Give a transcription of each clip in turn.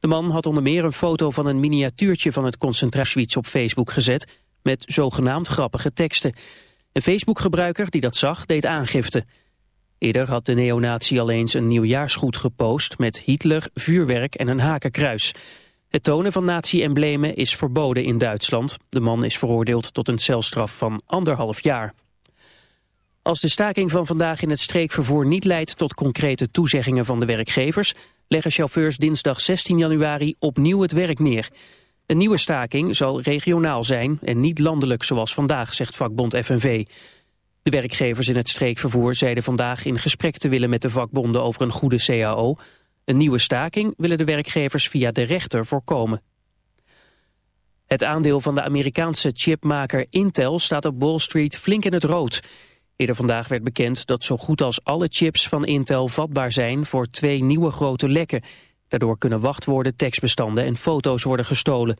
De man had onder meer een foto van een miniatuurtje van het concentratiewiets op Facebook gezet met zogenaamd grappige teksten. Een Facebook-gebruiker die dat zag deed aangifte. Eerder had de neonazi al eens een nieuwjaarsgoed gepost met Hitler, vuurwerk en een hakenkruis. Het tonen van nazi-emblemen is verboden in Duitsland. De man is veroordeeld tot een celstraf van anderhalf jaar. Als de staking van vandaag in het streekvervoer niet leidt tot concrete toezeggingen van de werkgevers, leggen chauffeurs dinsdag 16 januari opnieuw het werk neer. Een nieuwe staking zal regionaal zijn en niet landelijk zoals vandaag, zegt vakbond FNV. De werkgevers in het streekvervoer zeiden vandaag in gesprek te willen met de vakbonden over een goede CAO. Een nieuwe staking willen de werkgevers via de rechter voorkomen. Het aandeel van de Amerikaanse chipmaker Intel staat op Wall Street flink in het rood. Eerder vandaag werd bekend dat zo goed als alle chips van Intel vatbaar zijn voor twee nieuwe grote lekken. Daardoor kunnen wachtwoorden, tekstbestanden en foto's worden gestolen.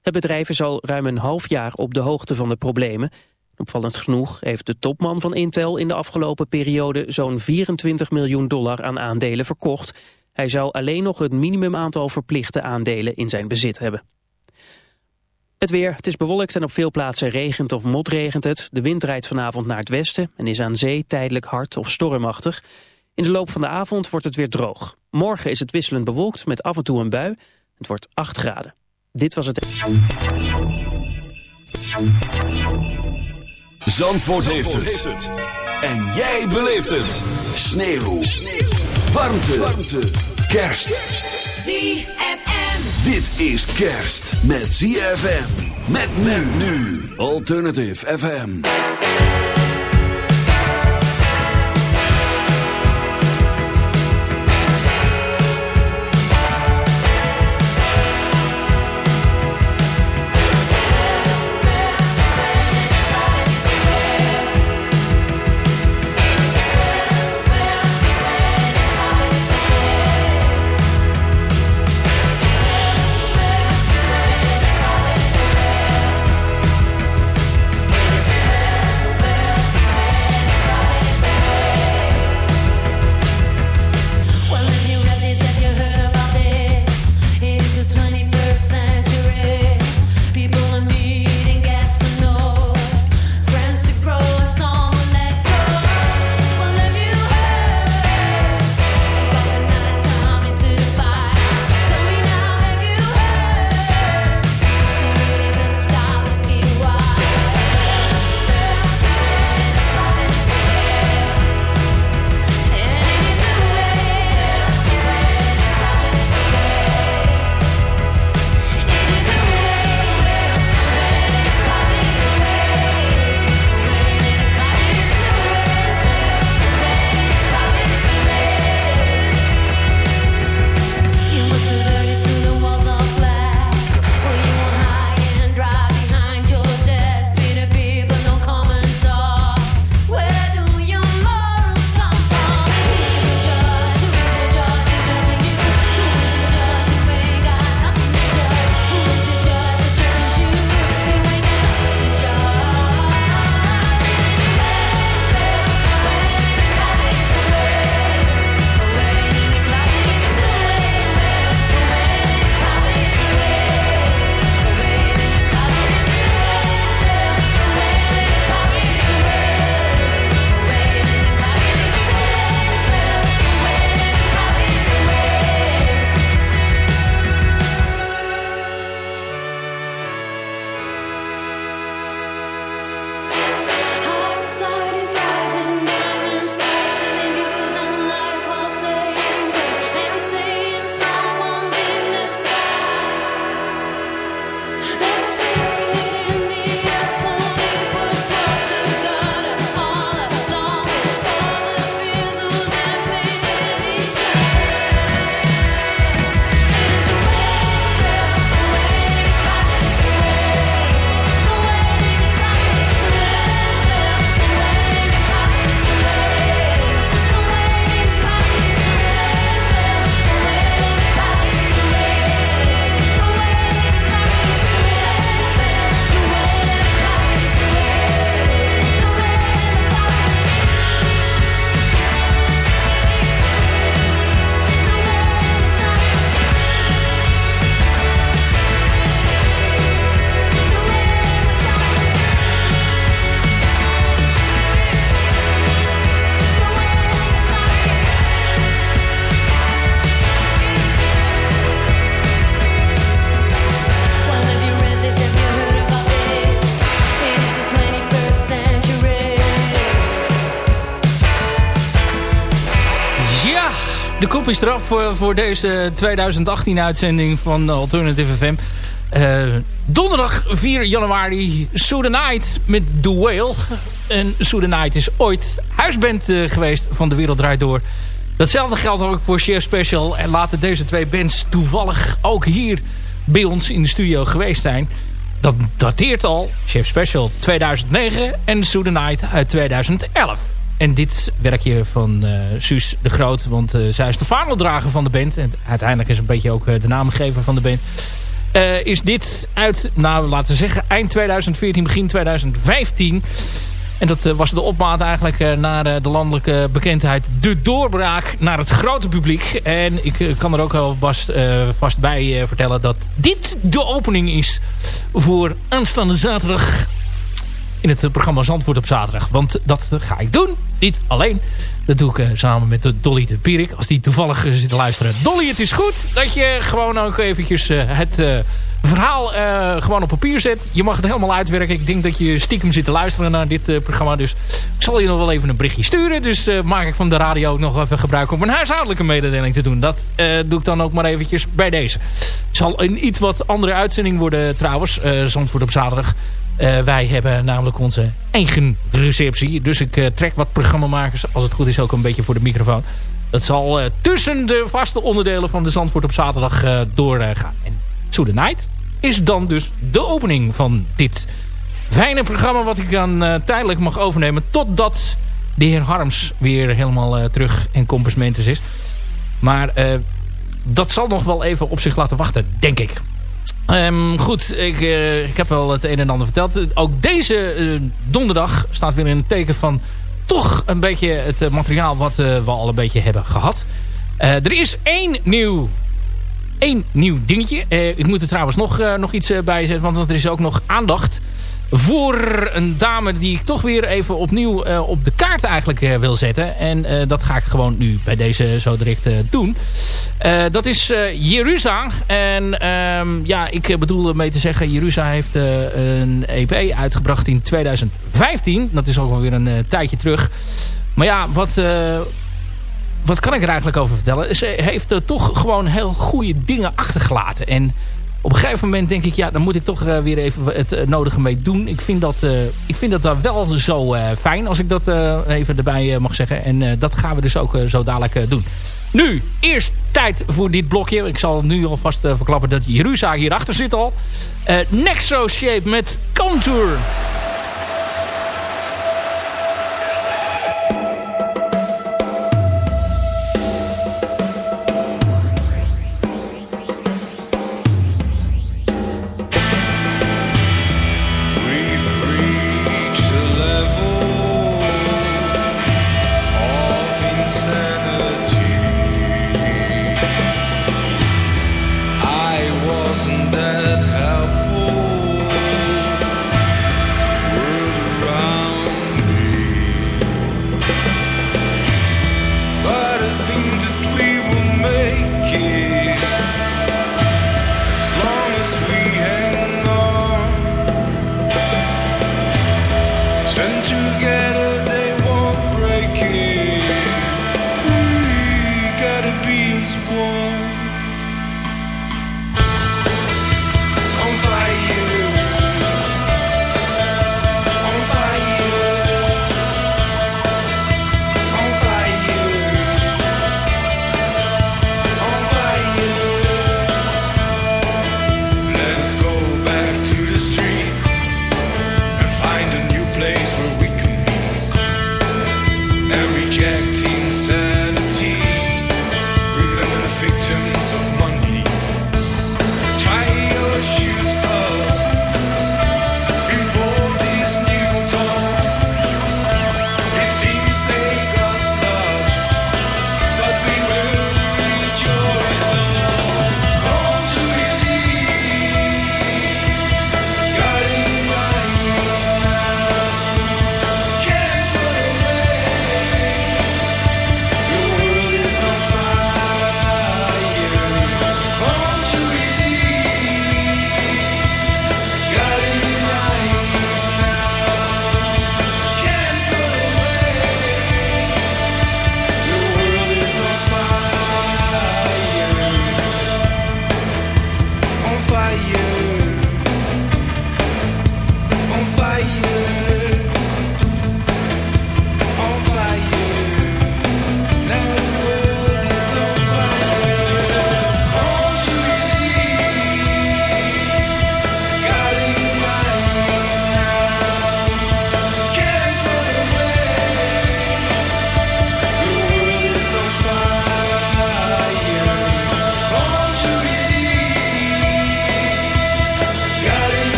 Het bedrijf is al ruim een half jaar op de hoogte van de problemen. Opvallend genoeg heeft de topman van Intel in de afgelopen periode zo'n 24 miljoen dollar aan aandelen verkocht. Hij zou alleen nog het minimumaantal verplichte aandelen in zijn bezit hebben. Het weer, het is bewolkt en op veel plaatsen regent of motregent het. De wind draait vanavond naar het westen en is aan zee tijdelijk hard of stormachtig. In de loop van de avond wordt het weer droog. Morgen is het wisselend bewolkt met af en toe een bui. Het wordt 8 graden. Dit was het... Zandvoort, heeft, het. En jij beleeft het. Sneeuw. Sneeuw. Warmte. Warmte. Kerst. ZFM. Dit is kerst met ZFM. Met nu. Alternative FM. Is eraf voor, voor deze 2018-uitzending van Alternative FM. Uh, donderdag 4 januari, Night met The Whale. En Night is ooit huisband uh, geweest van De Wereld Draait Door. Datzelfde geldt ook voor Chef Special. En laten deze twee bands toevallig ook hier bij ons in de studio geweest zijn. Dat dateert al, Chef Special 2009 en Night uit 2011. En dit werkje van uh, Suus de Groot, want uh, zij is de vaandeldrager van de band. En uiteindelijk is een beetje ook uh, de naamgever van de band. is dit uit, nou laten we zeggen, eind 2014, begin 2015. En dat was de opmaat eigenlijk naar de landelijke bekendheid. De doorbraak naar het grote publiek. En ik kan er ook vast, vast bij vertellen dat dit de opening is voor aanstaande zaterdag in het programma Zandvoort op zaterdag. Want dat ga ik doen. Niet alleen. Dat doe ik uh, samen met Dolly de Pierik. Als die toevallig uh, zit te luisteren. Dolly, het is goed dat je gewoon ook eventjes uh, het verhaal gewoon op papier zet. Je mag het helemaal uitwerken. Ik denk dat je stiekem zit te luisteren naar dit programma. Dus ik zal je nog wel even een berichtje sturen. Dus maak ik van de radio ook nog even gebruik om een huishoudelijke mededeling te doen. Dat doe ik dan ook maar eventjes bij deze. Het zal een iets wat andere uitzending worden trouwens. Zandvoort op zaterdag. Uh, wij hebben namelijk onze eigen receptie. Dus ik uh, trek wat programmamakers, als het goed is, ook een beetje voor de microfoon. Dat zal uh, tussen de vaste onderdelen van de Zandvoort op zaterdag doorgaan. en So The Night is dan dus de opening van dit fijne programma... wat ik dan tijdelijk mag overnemen... totdat de heer Harms weer helemaal terug en compensmentes is. Maar dat zal nog wel even op zich laten wachten, denk ik. Um, goed, ik, uh, ik heb wel het een en ander verteld. Ook deze uh, donderdag staat weer in het teken van toch een beetje het uh, materiaal wat we al een beetje hebben gehad. er is één nieuw, één nieuw dingetje. ik moet er trouwens nog, nog iets bij zetten, want er is ook nog aandacht voor een dame die ik toch weer even opnieuw uh, op de kaart eigenlijk uh, wil zetten. En uh, dat ga ik gewoon nu bij deze zo direct doen. dat is Jerusa. En um, ja, ik bedoel ermee te zeggen, Jerusa heeft een EP uitgebracht in 2015. Dat is ook alweer een tijdje terug. Maar ja, wat wat kan ik er eigenlijk over vertellen? Ze heeft toch gewoon heel goede dingen achtergelaten. En op een gegeven moment denk ik, ja, dan moet ik toch uh, weer even het uh, nodige mee doen. Ik vind dat, uh, ik vind dat wel zo fijn, als ik dat even erbij mag zeggen. En dat gaan we dus ook zo dadelijk doen. Nu, eerst tijd voor dit blokje. Ik zal nu alvast verklappen dat Jerusa hierachter zit al. Nexo Shape met Contour.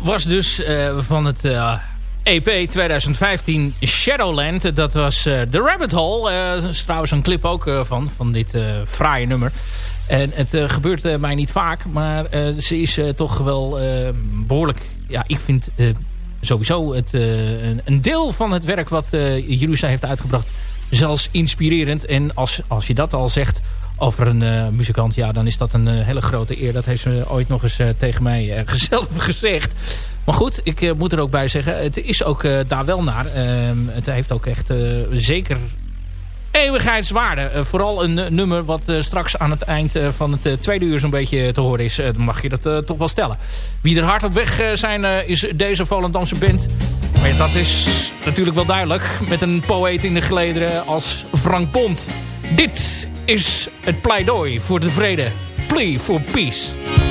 Was dus uh, van het EP 2015 Shadowland. Dat was uh, The Rabbit Hole. Er is trouwens een clip ook van, van dit fraaie nummer. En het gebeurt mij niet vaak, maar ze is toch wel behoorlijk... Ja, ik vind sowieso het, een, een, deel van het werk wat uh, heeft uitgebracht zelfs inspirerend. En als, als je dat al zegt over een uh, muzikant, ja, dan is dat een uh, hele grote eer. Dat heeft ze ooit nog eens uh, tegen mij zelf gezegd. Maar goed, ik moet er ook bij zeggen, het is ook daar wel naar. Ehm, het heeft ook echt zeker eeuwigheidswaarde. vooral een nummer wat straks aan het eind van het tweede uur zo'n beetje te horen is. dan mag je dat toch wel stellen. Wie er hard op weg zijn is deze Volendamse band. Maar dat is natuurlijk wel duidelijk. Met een poëet in de gelederen als Frank Pont. Dit is het pleidooi voor de vrede. Plea for peace.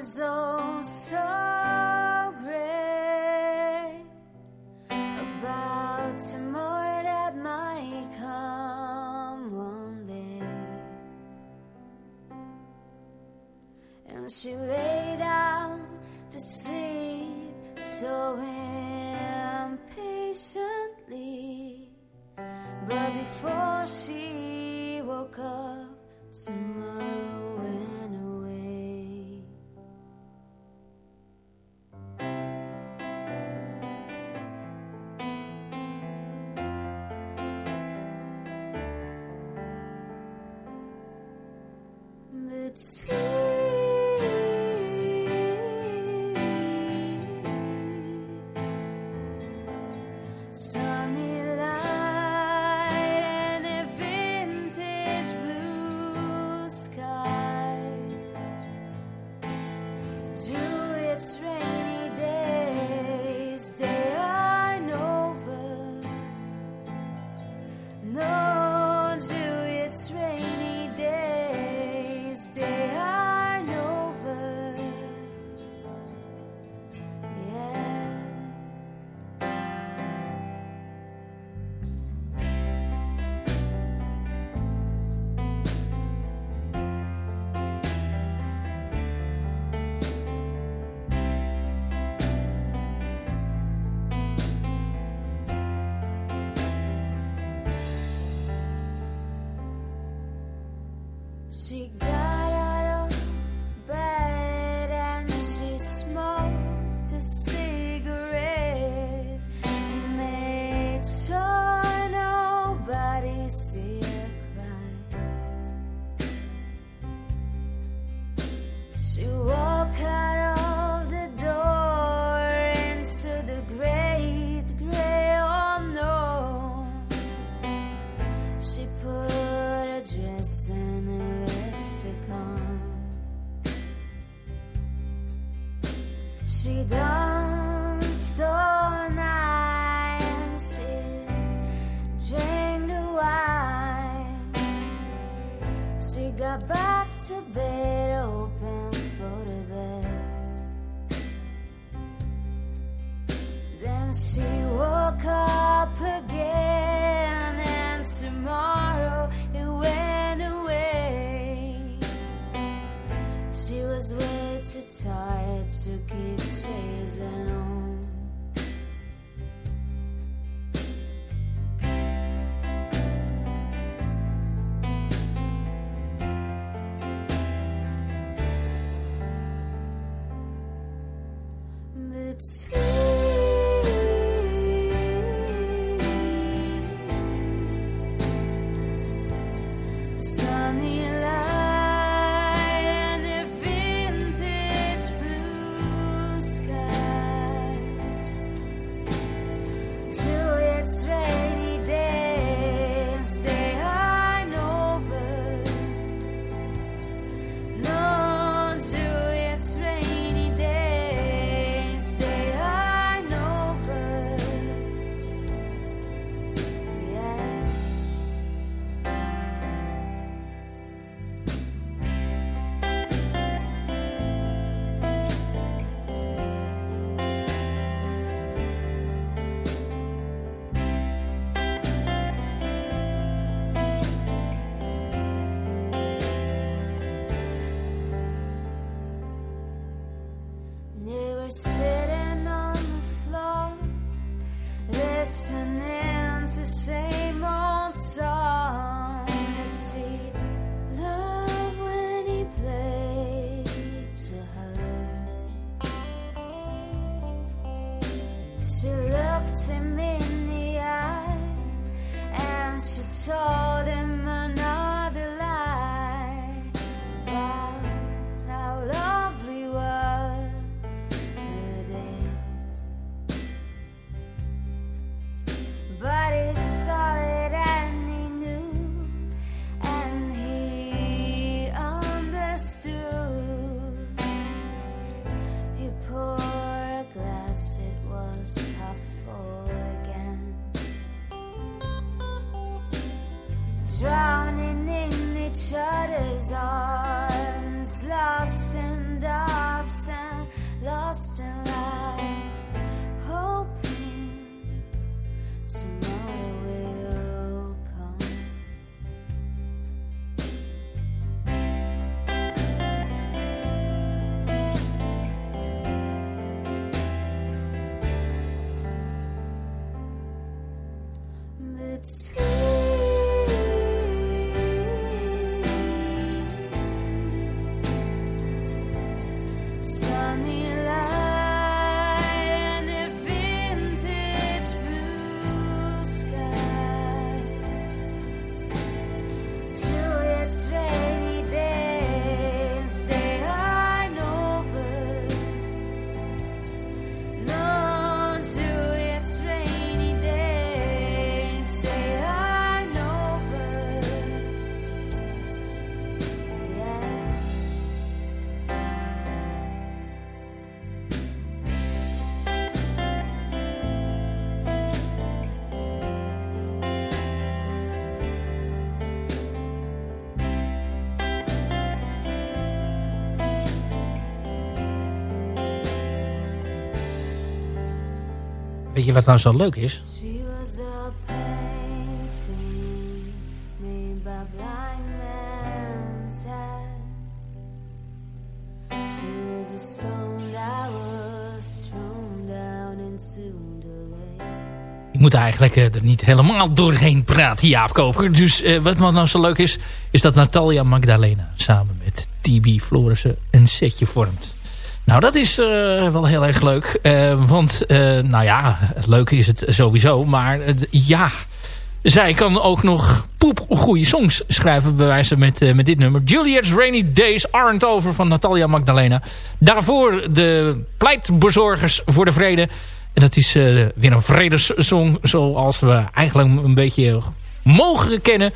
was oh so great. About to tomorrow that might come one day. And she lay Weet je wat nou zo leuk is? Je moet eigenlijk uh, er niet helemaal doorheen praten, Jaap Koper. Dus uh, wat nou zo leuk is, is dat Natalia Magdalena samen met TB Florissen een setje vormt. Nou, dat is uh, wel heel erg leuk. Uh, want, uh, nou ja, leuk is het sowieso. Maar ja, zij kan ook nog poep goede songs schrijven. Bij wijze met, met dit nummer. Juliet's Rainy Days Aren't Over van Natalia Magdalena. Daarvoor de pleitbezorgers voor de vrede. En dat is weer een vredessong. Zoals we eigenlijk een beetje mogen kennen.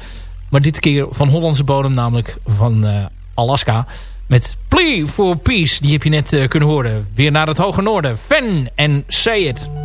Maar dit keer van Hollandse bodem. Namelijk van Alaska. Met Plea for Peace, die heb je net uh, kunnen horen. Weer naar het hoge noorden. Fan en Say It.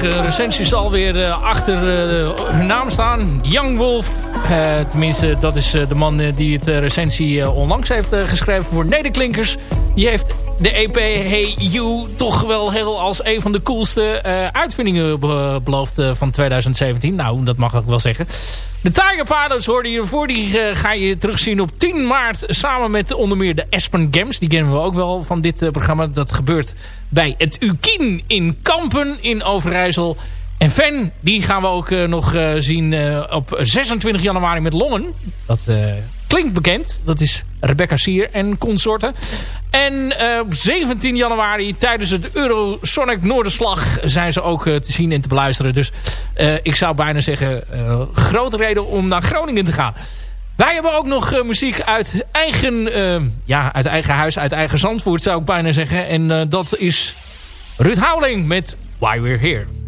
De nodige recensies alweer achter hun naam staan. Young Wolf. tenminste, dat is de man die het recensie onlangs heeft geschreven voor Nederklinkers. Die heeft de EP Hey You toch wel heel als een van de coolste uitvindingen beloofd van 2017. Nou, dat mag ik wel zeggen. De Tiger Pilots hoorde je voor. Die ga je terugzien op 10 maart samen met onder meer de Aspen Games. Die kennen we ook wel van dit programma. Dat gebeurt bij het Ukien in Kampen in Overijssel. En Fan, die gaan we ook uh, nog zien op 26 januari met Longen. Dat klinkt bekend. Dat is Rebecca Sier en consorten. En op 17 januari tijdens het Eurosonic Noorderslag zijn ze ook te zien en te beluisteren. Dus ik zou bijna zeggen, grote reden om naar Groningen te gaan. Wij hebben ook nog muziek uit eigen, ja, uit eigen huis, uit eigen Zandvoort zou ik bijna zeggen. En dat is Ruud Houweling met Why We're Here.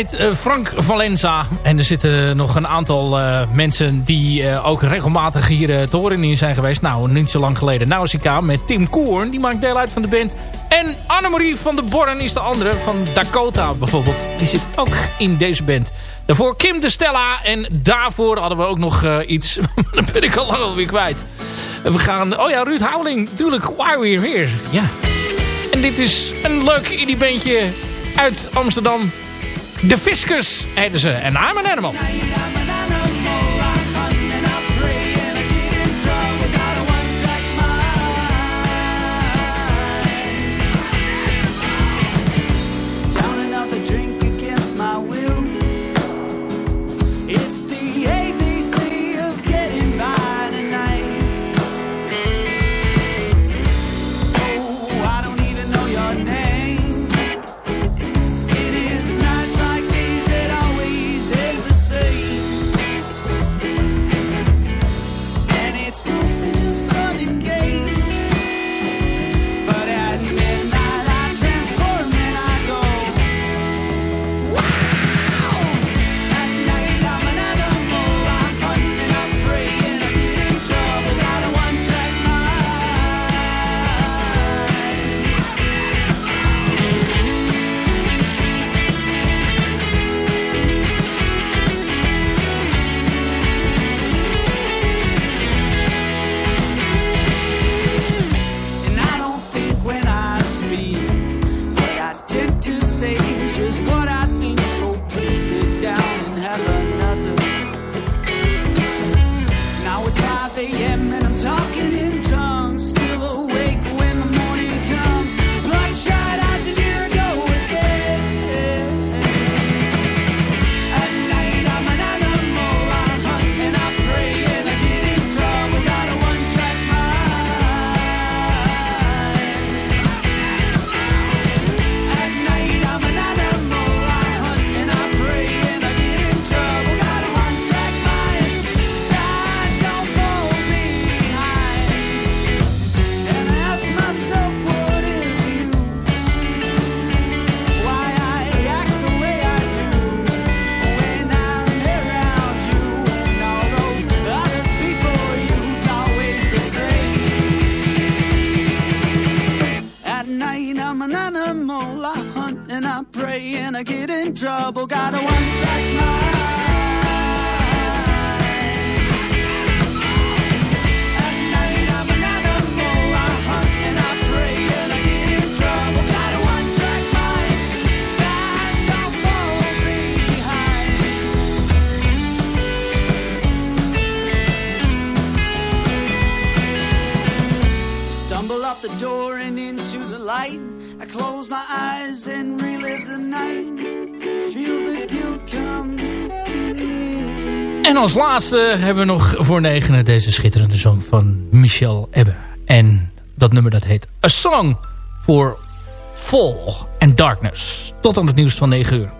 Uh, Frank Valenza. En er zitten nog een aantal uh, mensen die uh, ook regelmatig hier te horen in zijn geweest. Nou, niet zo lang geleden Nausicaa met Tim Koorn. Die maakt deel uit van de band. En Annemarie van der Borren is de andere. Van Dakota bijvoorbeeld. Die zit ook in deze band. Daarvoor Kim de Stella. En daarvoor hadden we ook nog iets. dat ben ik al lang alweer kwijt. We gaan... Oh ja, Ruud Houweling. Natuurlijk. Why We're Here. Ja. En dit is een leuk indie bandje uit Amsterdam. De Fiscus heten ze. En I'm an Animal. Als laatste hebben we nog voor negenen deze schitterende song van Michel Ebbe. En dat nummer dat heet A Song for Fall and Darkness. Tot aan het nieuws van 9 uur.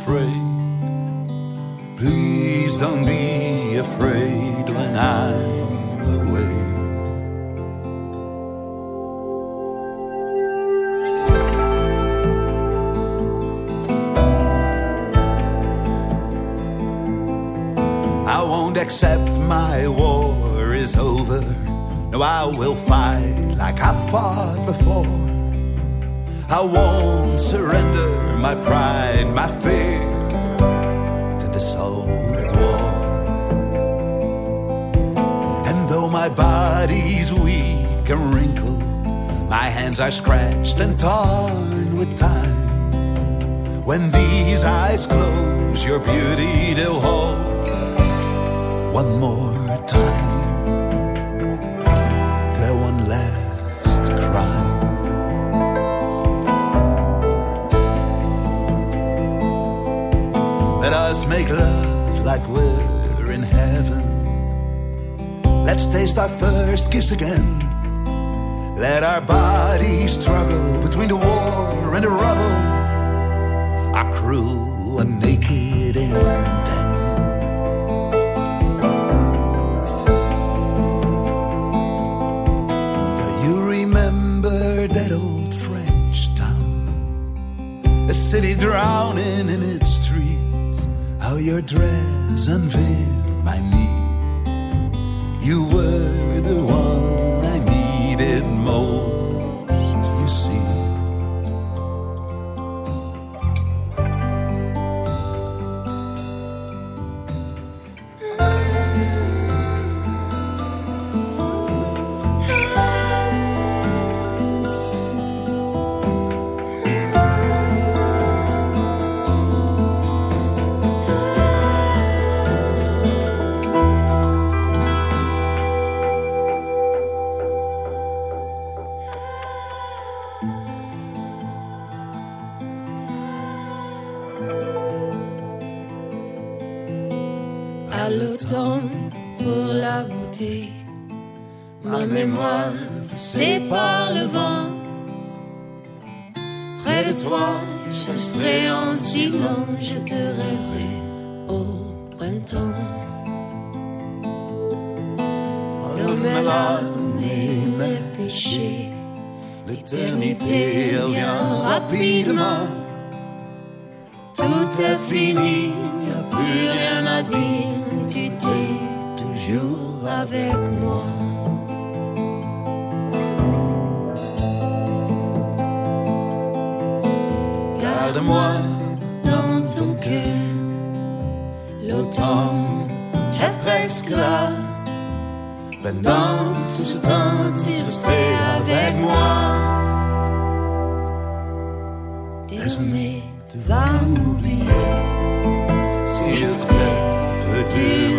Afraid. Please don't be afraid when I'm away. I won't accept my war is over. No, I will fight like I fought before. I won't surrender my pride, my fear are scratched and torn with time. When these eyes close, your beauty they'll hold one more time. One last cry. Let us make love like we're in heaven. Let's taste our first kiss again. Let our bodies struggle between the war and the rubble. Our crew are naked intent. Do you remember that old French town? A city drowning in its streets. How your dress unveiled L'éternité revient rapidement. Tout c'est fini, y a plus rien à dire. Tu t'es toujours avec moi. Garde-moi dans ton cœur. L'automne est presque là. Pendant tout ce temps, tu restais avec moi. Désormais, tu vas m'oublier. S'il te plaît, veux-tu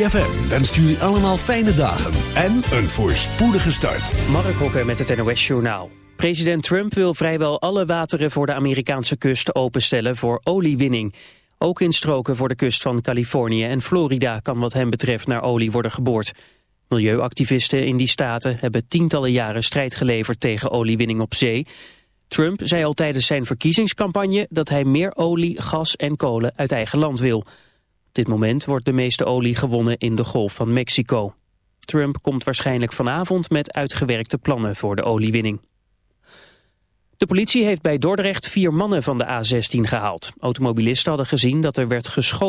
ZFM wenst jullie allemaal fijne dagen en een voorspoedige start. Mark Hokker met het NOS Journaal. President Trump wil vrijwel alle wateren voor de Amerikaanse kust openstellen voor oliewinning. Ook in stroken voor de kust van Californië en Florida kan wat hem betreft naar olie worden geboord. Milieuactivisten in die staten hebben tientallen jaren strijd geleverd tegen oliewinning op zee. Trump zei al tijdens zijn verkiezingscampagne dat hij meer olie, gas en kolen uit eigen land wil. Op dit moment wordt de meeste olie gewonnen in de Golf van Mexico. Trump komt waarschijnlijk vanavond met uitgewerkte plannen voor de oliewinning. De politie heeft bij Dordrecht vier mannen van de A16 gehaald. Automobilisten hadden gezien dat er werd geschoten.